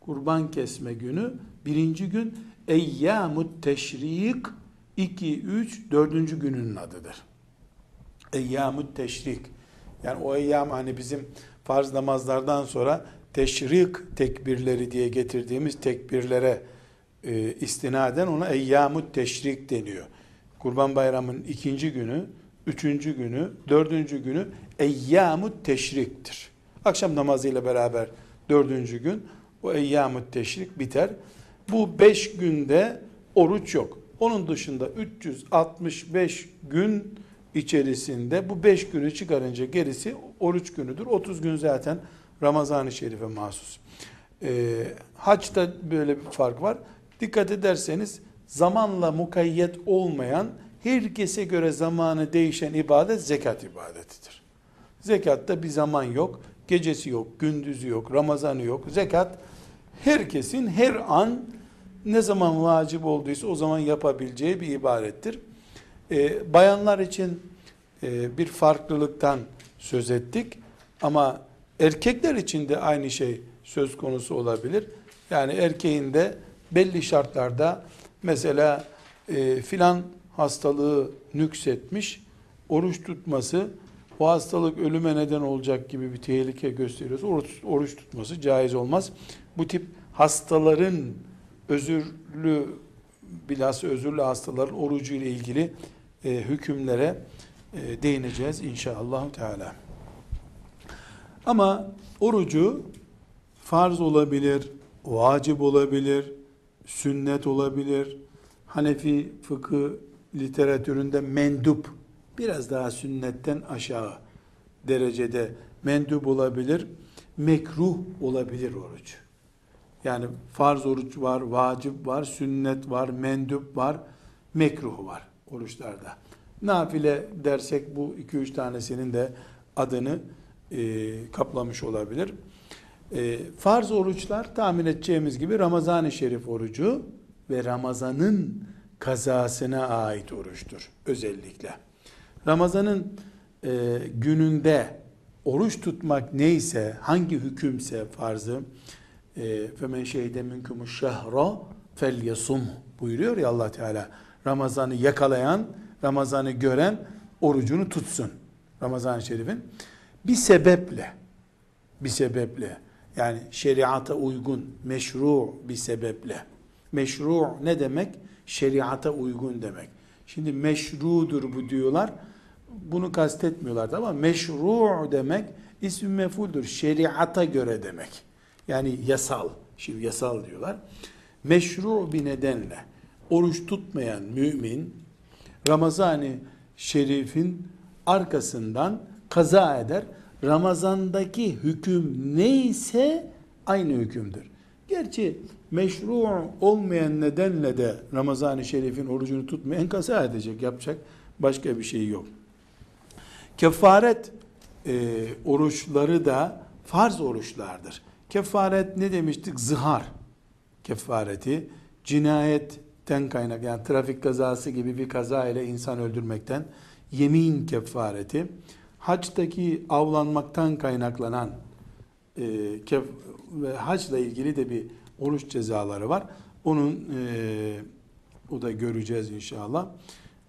kurban kesme günü birinci gün Eyyamut Teşrik 2, 3, 4. gününün adıdır. Eyyamut teşrik. Yani o eyyam hani bizim farz namazlardan sonra teşrik tekbirleri diye getirdiğimiz tekbirlere e, istinaden ona eyyamut teşrik deniyor. Kurban Bayramı'nın ikinci günü, üçüncü günü, dördüncü günü eyyamut teşriktir. Akşam namazıyla beraber dördüncü gün o eyyamut teşrik biter. Bu beş günde oruç yok. Onun dışında 365 gün içerisinde bu 5 günü çıkarınca gerisi oruç günüdür. 30 gün zaten Ramazan-ı Şerif'e mahsus. Ee, haçta böyle bir fark var. Dikkat ederseniz zamanla mukayyet olmayan, herkese göre zamanı değişen ibadet zekat ibadetidir. Zekatta bir zaman yok, gecesi yok, gündüzü yok, Ramazanı yok. Zekat herkesin her an ne zaman vacip olduysa o zaman yapabileceği bir ibadettir. E, bayanlar için e, bir farklılıktan söz ettik ama erkekler için de aynı şey söz konusu olabilir. Yani erkeğin de belli şartlarda mesela e, filan hastalığı nüksetmiş, oruç tutması o hastalık ölüme neden olacak gibi bir tehlike gösteriyorsa oruç, oruç tutması caiz olmaz. Bu tip hastaların özürlü bilhassa özürlü hastaların orucu ile ilgili e, hükümlere e, değineceğiz inşallah Teala. Ama orucu farz olabilir, vacip olabilir, sünnet olabilir. Hanefi fıkı literatüründe mendup, biraz daha sünnetten aşağı derecede mendup olabilir, mekruh olabilir oruç. Yani farz oruç var, vacip var, sünnet var, mendup var, mekruh var oruçlarda. Nafile dersek bu iki üç tanesinin de adını e, kaplamış olabilir. E, farz oruçlar tahmin edeceğimiz gibi Ramazan-ı Şerif orucu ve Ramazan'ın kazasına ait oruçtur özellikle. Ramazan'ın e, gününde oruç tutmak neyse, hangi hükümse farzı, فَمَنْ شَهِدَ مِنْكُمُ الشَّهْرَ فَلْيَصُمْ buyuruyor ya allah Teala. Ramazan'ı yakalayan, Ramazan'ı gören orucunu tutsun. Ramazan-ı Şerif'in. Bir sebeple, bir sebeple, yani şeriata uygun, meşru bir sebeple. Meşru ne demek? Şeriata uygun demek. Şimdi meşrudur bu diyorlar. Bunu kastetmiyorlar ama meşru demek ismi mefuldur. Şeriata göre demek. Yani yasal. Şimdi yasal diyorlar. Meşru bir nedenle oruç tutmayan mümin Ramazan-ı Şerif'in arkasından kaza eder. Ramazandaki hüküm neyse aynı hükümdür. Gerçi meşru olmayan nedenle de Ramazan-ı Şerif'in orucunu tutmayan kaza edecek, yapacak başka bir şey yok. Kefaret e, oruçları da farz oruçlardır. Kefaret ne demiştik? Zihar kefareti, cinayetten kaynak yani trafik kazası gibi bir kaza ile insan öldürmekten yemin kefareti, haçtaki avlanmaktan kaynaklanan e, kef, ve haçla ilgili de bir oruç cezaları var. Onun e, o da göreceğiz inşallah.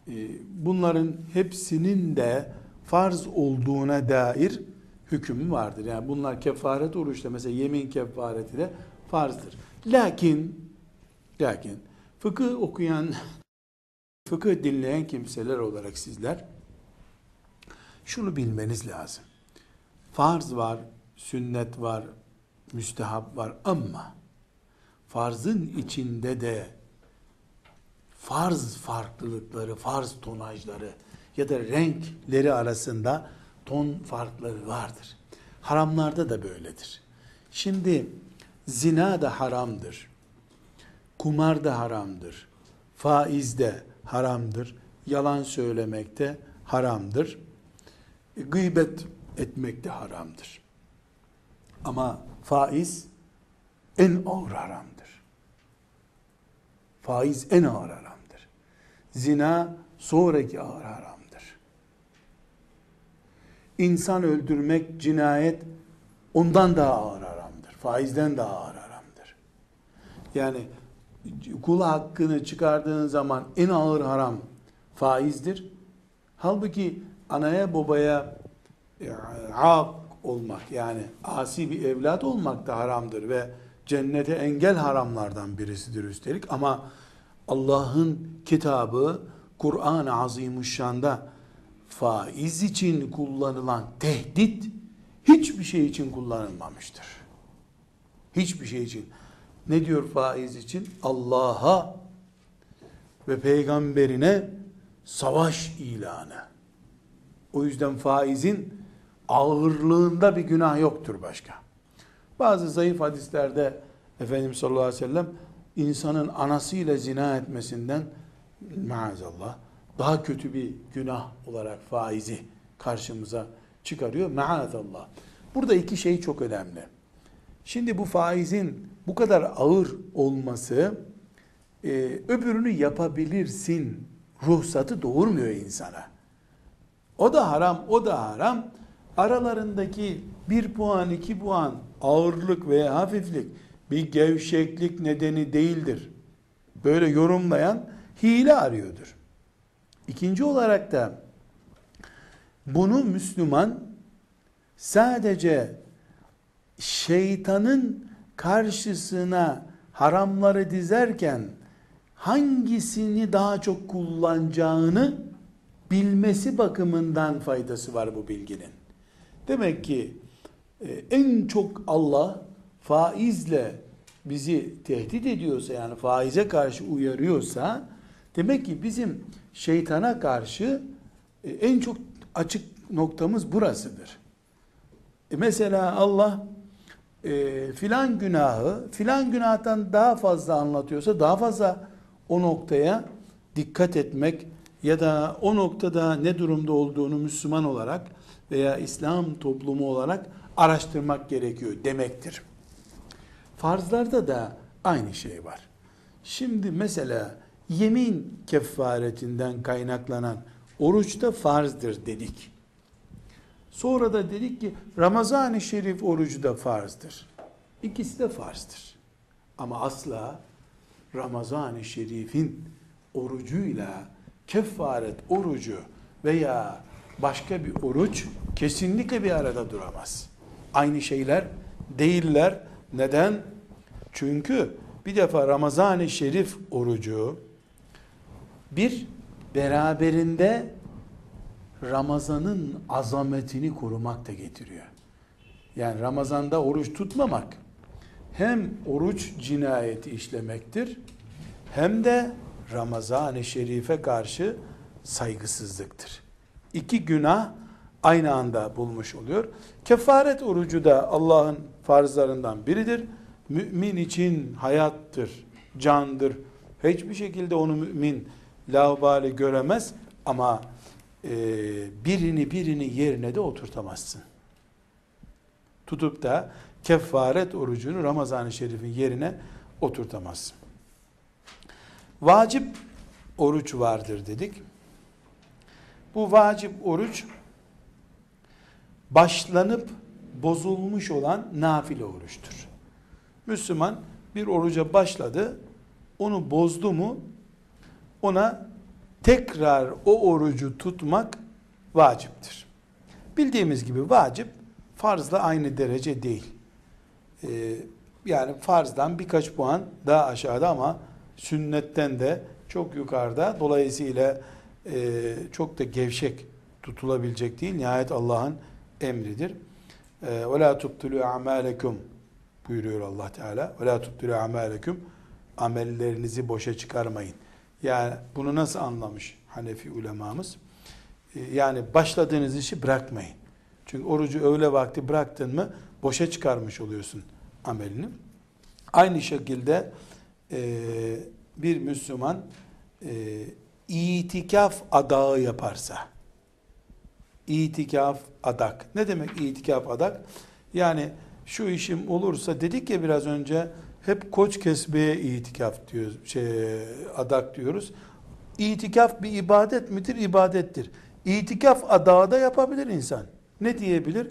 E, bunların hepsinin de farz olduğuna dair hükmü vardır. Yani bunlar kefaret oruçta mesela yemin kefareti de farzdır. Lakin lakin fıkıh okuyan fıkıh dinleyen kimseler olarak sizler şunu bilmeniz lazım. Farz var, sünnet var, müstehap var ama farzın içinde de farz farklılıkları, farz tonajları ya da renkleri arasında ton farkları vardır. Haramlarda da böyledir. Şimdi zina da haramdır. Kumar da haramdır. Faiz de haramdır. Yalan söylemek de haramdır. Gıybet etmek de haramdır. Ama faiz en ağır haramdır. Faiz en ağır haramdır. Zina sonraki ağır haram insan öldürmek, cinayet ondan daha ağır haramdır. Faizden daha ağır haramdır. Yani kul hakkını çıkardığın zaman en ağır haram faizdir. Halbuki anaya babaya e, ak olmak yani asi bir evlat olmak da haramdır ve cennete engel haramlardan birisidir üstelik ama Allah'ın kitabı Kur'an-ı Azimuşşan'da faiz için kullanılan tehdit hiçbir şey için kullanılmamıştır. Hiçbir şey için. Ne diyor faiz için? Allah'a ve peygamberine savaş ilanı. O yüzden faizin ağırlığında bir günah yoktur başka. Bazı zayıf hadislerde Efendimiz sallallahu aleyhi ve sellem insanın anasıyla zina etmesinden maazallah daha kötü bir günah olarak faizi karşımıza çıkarıyor. Maazallah. Burada iki şey çok önemli. Şimdi bu faizin bu kadar ağır olması e, öbürünü yapabilirsin ruhsatı doğurmuyor insana. O da haram, o da haram. Aralarındaki bir puan, iki puan ağırlık veya hafiflik bir gevşeklik nedeni değildir. Böyle yorumlayan hile arıyordur. İkinci olarak da bunu Müslüman sadece şeytanın karşısına haramları dizerken hangisini daha çok kullanacağını bilmesi bakımından faydası var bu bilginin. Demek ki e, en çok Allah faizle bizi tehdit ediyorsa yani faize karşı uyarıyorsa demek ki bizim şeytana karşı e, en çok açık noktamız burasıdır. E mesela Allah e, filan günahı filan günahtan daha fazla anlatıyorsa daha fazla o noktaya dikkat etmek ya da o noktada ne durumda olduğunu Müslüman olarak veya İslam toplumu olarak araştırmak gerekiyor demektir. Farzlarda da aynı şey var. Şimdi mesela yemin kefaretinden kaynaklanan oruç da farzdır dedik. Sonra da dedik ki Ramazan-ı Şerif orucu da farzdır. İkisi de farzdır. Ama asla Ramazan-ı Şerif'in orucuyla kefaret orucu veya başka bir oruç kesinlikle bir arada duramaz. Aynı şeyler değiller. Neden? Çünkü bir defa Ramazan-ı Şerif orucu bir beraberinde Ramazan'ın azametini korumak da getiriyor. Yani Ramazan'da oruç tutmamak hem oruç cinayeti işlemektir hem de Ramazan-ı Şerif'e karşı saygısızlıktır. İki günah aynı anda bulmuş oluyor. Kefaret orucu da Allah'ın farzlarından biridir. Mümin için hayattır, candır. Hiçbir şekilde onu mümin laubali göremez ama e, birini birini yerine de oturtamazsın. Tutup da kefaret orucunu Ramazan-ı Şerif'in yerine oturtamazsın. Vacip oruç vardır dedik. Bu vacip oruç başlanıp bozulmuş olan nafile oruçtur. Müslüman bir oruca başladı, onu bozdu mu ona tekrar o orucu tutmak vaciptir. Bildiğimiz gibi vacip farzla aynı derece değil. Ee, yani farzdan birkaç puan daha aşağıda ama sünnetten de çok yukarıda. Dolayısıyla e, çok da gevşek tutulabilecek değil. Nihayet Allah'ın emridir. La tubtulu a'malekum buyuruyor Allah Teala. La tubtulu a'malekum amellerinizi boşa çıkarmayın. Yani bunu nasıl anlamış Hanefi ulemamız? Ee, yani başladığınız işi bırakmayın. Çünkü orucu öğle vakti bıraktın mı boşa çıkarmış oluyorsun amelini. Aynı şekilde e, bir Müslüman e, itikaf adağı yaparsa, itikaf adak. Ne demek itikaf adak? Yani şu işim olursa dedik ya biraz önce hep koç kesbeye itikaf diyoruz, şey, adak diyoruz. İtikaf bir ibadet midir? İbadettir. İtikaf adağı da yapabilir insan. Ne diyebilir?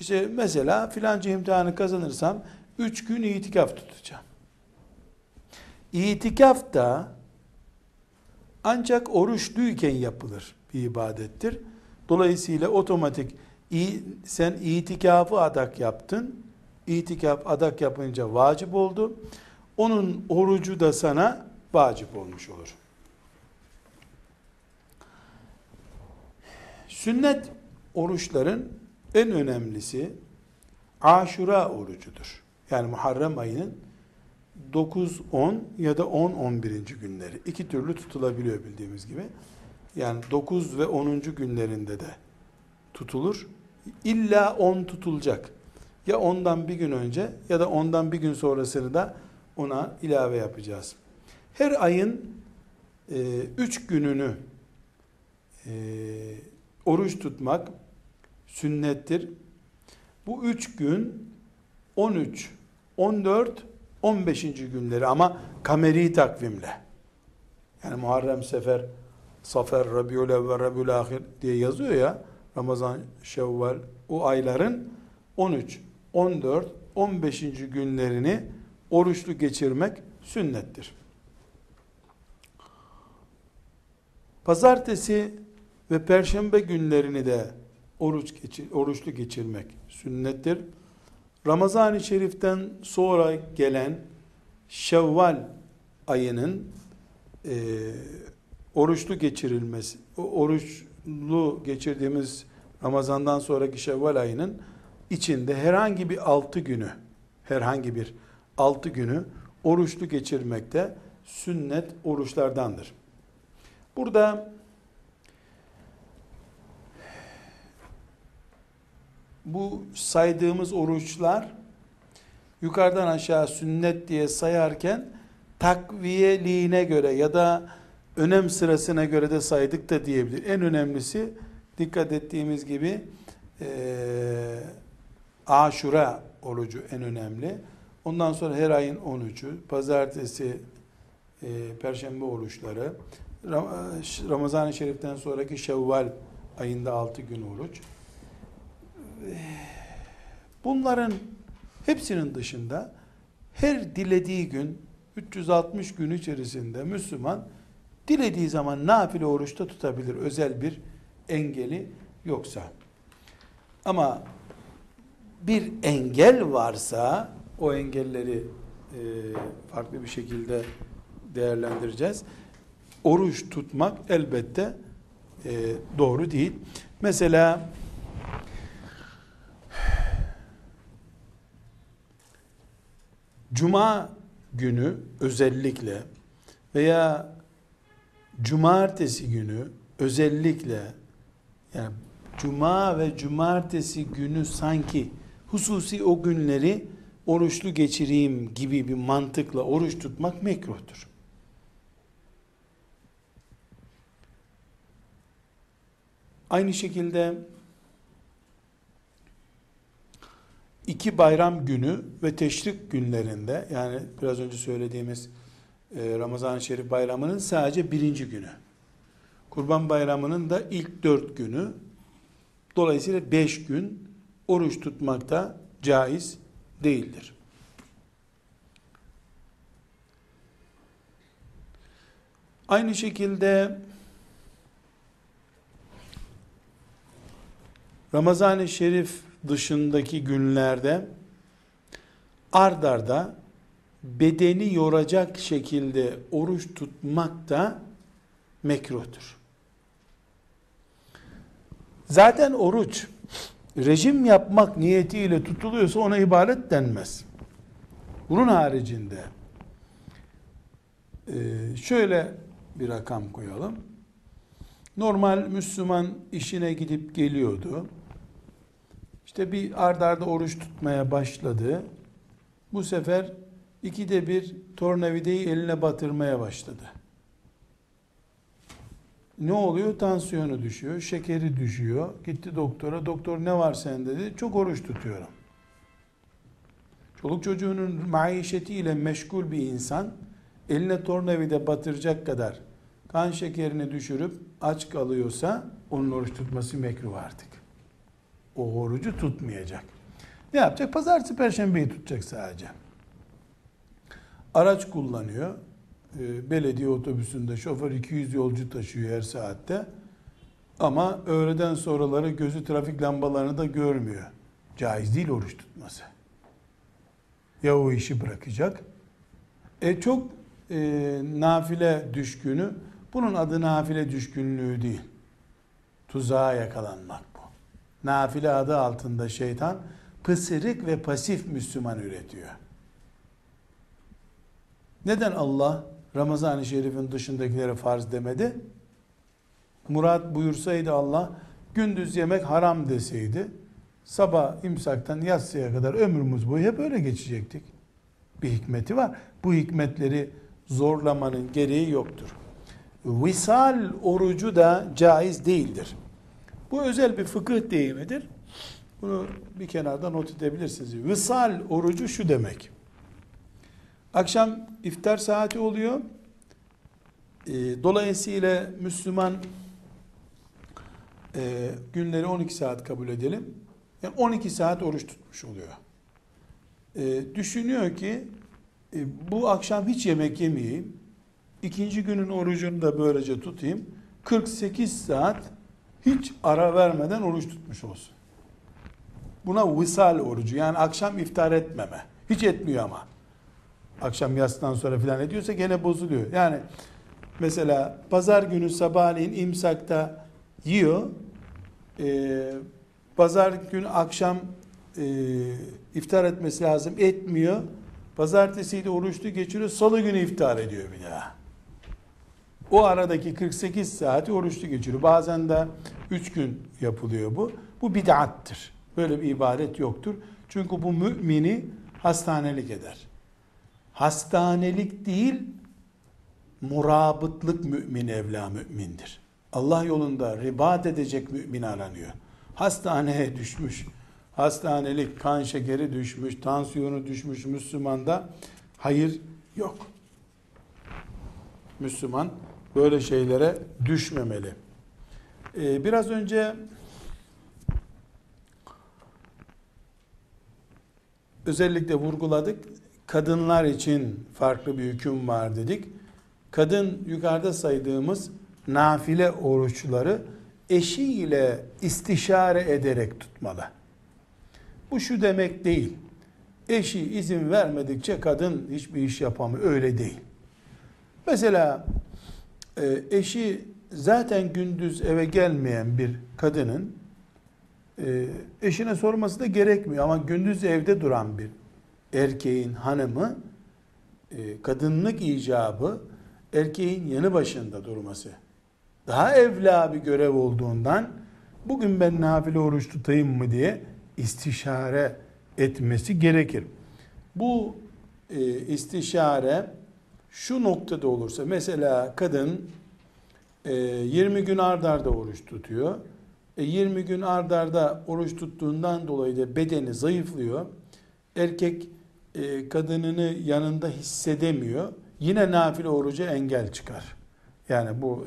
İşte mesela filanca imtihanı kazanırsam üç gün itikaf tutacağım. İtikaf da ancak oruçluyken yapılır bir ibadettir. Dolayısıyla otomatik sen itikafı adak yaptın. İtikaf adak yapınca vacip oldu. Onun orucu da sana vacip olmuş olur. Sünnet oruçların en önemlisi Aşura orucudur. Yani Muharrem ayının 9, 10 ya da 10, 11. günleri. iki türlü tutulabiliyor bildiğimiz gibi. Yani 9 ve 10. günlerinde de tutulur. İlla 10 tutulacak. Ya ondan bir gün önce ya da ondan bir gün sonrasını da ona ilave yapacağız. Her ayın 3 e, gününü e, oruç tutmak sünnettir. Bu üç gün 13, 14, 15. günleri ama kameri takvimle. Yani Muharrem Sefer, Safer, Rabiul Evvel, Rabiul Ahir diye yazıyor ya. Ramazan, Şevval o ayların 13, 14, 15. günlerini oruçlu geçirmek sünnettir. Pazartesi ve perşembe günlerini de oruç geçir, oruçlu geçirmek sünnettir. Ramazan-ı Şerif'ten sonra gelen Şevval ayının e, oruçlu geçirilmesi, oruçlu geçirdiğimiz Ramazan'dan sonraki Şevval ayının içinde herhangi bir altı günü, herhangi bir altı günü oruçlu geçirmekte sünnet oruçlardandır. Burada bu saydığımız oruçlar yukarıdan aşağı sünnet diye sayarken takviyeliğine göre ya da önem sırasına göre de saydık da diyebilir. En önemlisi dikkat ettiğimiz gibi e, aşura orucu en önemli. Ondan sonra her ayın 13'ü, pazartesi, e, perşembe oruçları, Ramazan-ı Şerif'ten sonraki Şevval ayında 6 gün oruç. Bunların hepsinin dışında her dilediği gün 360 gün içerisinde Müslüman dilediği zaman nafile oruçta tutabilir. Özel bir engeli yoksa. Ama bir engel varsa o engelleri e, farklı bir şekilde değerlendireceğiz. Oruç tutmak elbette e, doğru değil. Mesela Cuma günü özellikle veya cumartesi günü özellikle yani cuma ve cumartesi günü sanki hususi o günleri oruçlu geçireyim gibi bir mantıkla oruç tutmak mekruhtur. Aynı şekilde iki bayram günü ve teşrik günlerinde yani biraz önce söylediğimiz e, Ramazan-ı Şerif bayramının sadece birinci günü. Kurban bayramının da ilk dört günü. Dolayısıyla beş gün oruç tutmak da caiz değildir. Aynı şekilde Ramazan-ı Şerif dışındaki günlerde ardarda bedeni yoracak şekilde oruç tutmak da mekruhtur. Zaten oruç rejim yapmak niyetiyle tutuluyorsa ona ibadet denmez. Bunun haricinde e, şöyle bir rakam koyalım. Normal Müslüman işine gidip geliyordu. İşte bir ard arda oruç tutmaya başladı. Bu sefer ikide bir tornavideyi eline batırmaya başladı. Ne oluyor? Tansiyonu düşüyor, şekeri düşüyor. Gitti doktora, doktor ne var sen dedi. Çok oruç tutuyorum. Çoluk çocuğunun maişetiyle meşgul bir insan eline tornavide batıracak kadar kan şekerini düşürüp aç kalıyorsa onun oruç tutması mekruh artık o orucu tutmayacak. Ne yapacak? Pazartesi, perşembeyi tutacak sadece. Araç kullanıyor. Ee, belediye otobüsünde şoför 200 yolcu taşıyor her saatte. Ama öğleden sonraları gözü trafik lambalarını da görmüyor. Caiz değil oruç tutması. Ya o işi bırakacak. E çok e, nafile düşkünü, bunun adı nafile düşkünlüğü değil. Tuzağa yakalanmak. Nafile adı altında şeytan pısırık ve pasif Müslüman üretiyor. Neden Allah Ramazan-ı Şerif'in dışındakilere farz demedi? Murat buyursaydı Allah gündüz yemek haram deseydi sabah imsaktan yatsıya kadar ömrümüz boyu hep öyle geçecektik. Bir hikmeti var. Bu hikmetleri zorlamanın gereği yoktur. Visal orucu da caiz değildir. Bu özel bir fıkıh deyimidir. Bunu bir kenarda not edebilirsiniz. Visal orucu şu demek. Akşam iftar saati oluyor. E, dolayısıyla Müslüman e, günleri 12 saat kabul edelim. Yani 12 saat oruç tutmuş oluyor. E, düşünüyor ki e, bu akşam hiç yemek yemeyeyim. İkinci günün orucunu da böylece tutayım. 48 saat hiç ara vermeden oruç tutmuş olsun. Buna visal orucu yani akşam iftar etmeme. Hiç etmiyor ama. Akşam yasından sonra filan ediyorsa gene bozuluyor. Yani mesela pazar günü sabahleyin imsakta yiyor. Ee, pazar günü akşam e, iftar etmesi lazım etmiyor. Pazartesiyi de oruçlu geçiriyor. Salı günü iftar ediyor bir daha. O aradaki 48 saati oruçlu geçiriyor. Bazen de 3 gün yapılıyor bu. Bu bid'attır. Böyle bir ibadet yoktur. Çünkü bu mümini hastanelik eder. Hastanelik değil, murabıtlık mümin evla mümindir. Allah yolunda ribat edecek mümin aranıyor. Hastaneye düşmüş, hastanelik, kan şekeri düşmüş, tansiyonu düşmüş Müslümanda hayır yok. Müslüman böyle şeylere düşmemeli. Ee, biraz önce özellikle vurguladık. Kadınlar için farklı bir hüküm var dedik. Kadın yukarıda saydığımız nafile oruçları eşiyle istişare ederek tutmalı. Bu şu demek değil. Eşi izin vermedikçe kadın hiçbir iş yapamıyor. Öyle değil. Mesela e, eşi zaten gündüz eve gelmeyen bir kadının e, eşine sorması da gerekmiyor ama gündüz evde duran bir erkeğin hanımı e, kadınlık icabı erkeğin yanı başında durması daha evla bir görev olduğundan bugün ben nafile oruç tutayım mı diye istişare etmesi gerekir. Bu e, istişare şu noktada olursa mesela kadın e, 20 gün ardarda oruç tutuyor. E, 20 gün ardarda oruç tuttuğundan dolayı da bedeni zayıflıyor. Erkek e, kadınını yanında hissedemiyor. Yine nafile oruca engel çıkar. Yani bu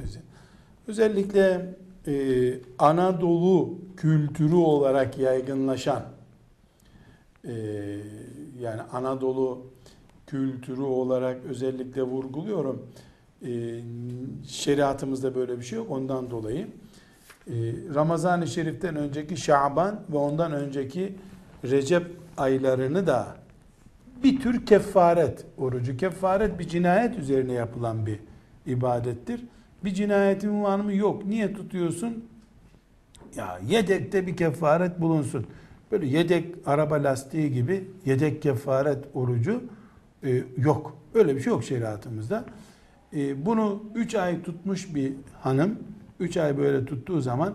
özellikle e, Anadolu kültürü olarak yaygınlaşan e, yani Anadolu kültürü olarak özellikle vurguluyorum. E, şeriatımızda böyle bir şey yok. Ondan dolayı e, Ramazan-ı Şerif'ten önceki Şaban ve ondan önceki Recep aylarını da bir tür kefaret orucu. Kefaret bir cinayet üzerine yapılan bir ibadettir. Bir cinayetin var mı? Yok. Niye tutuyorsun? Ya yedekte bir kefaret bulunsun. Böyle yedek araba lastiği gibi yedek kefaret orucu e, yok. Öyle bir şey yok şeriatımızda. E, bunu 3 ay tutmuş bir hanım 3 ay böyle tuttuğu zaman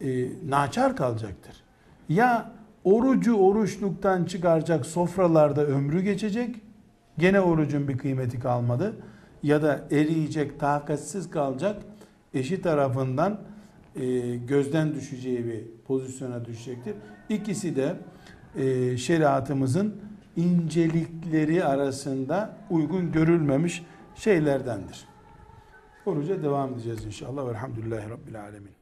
e, naçar kalacaktır. Ya orucu oruçluktan çıkaracak sofralarda ömrü geçecek. Gene orucun bir kıymeti kalmadı. Ya da eriyecek, takatsiz kalacak. Eşi tarafından e, gözden düşeceği bir pozisyona düşecektir. İkisi de e, şeriatımızın incelikleri arasında uygun görülmemiş şeylerdendir. Oruca devam edeceğiz inşallah. Velhamdülillahi Rabbil Alemin.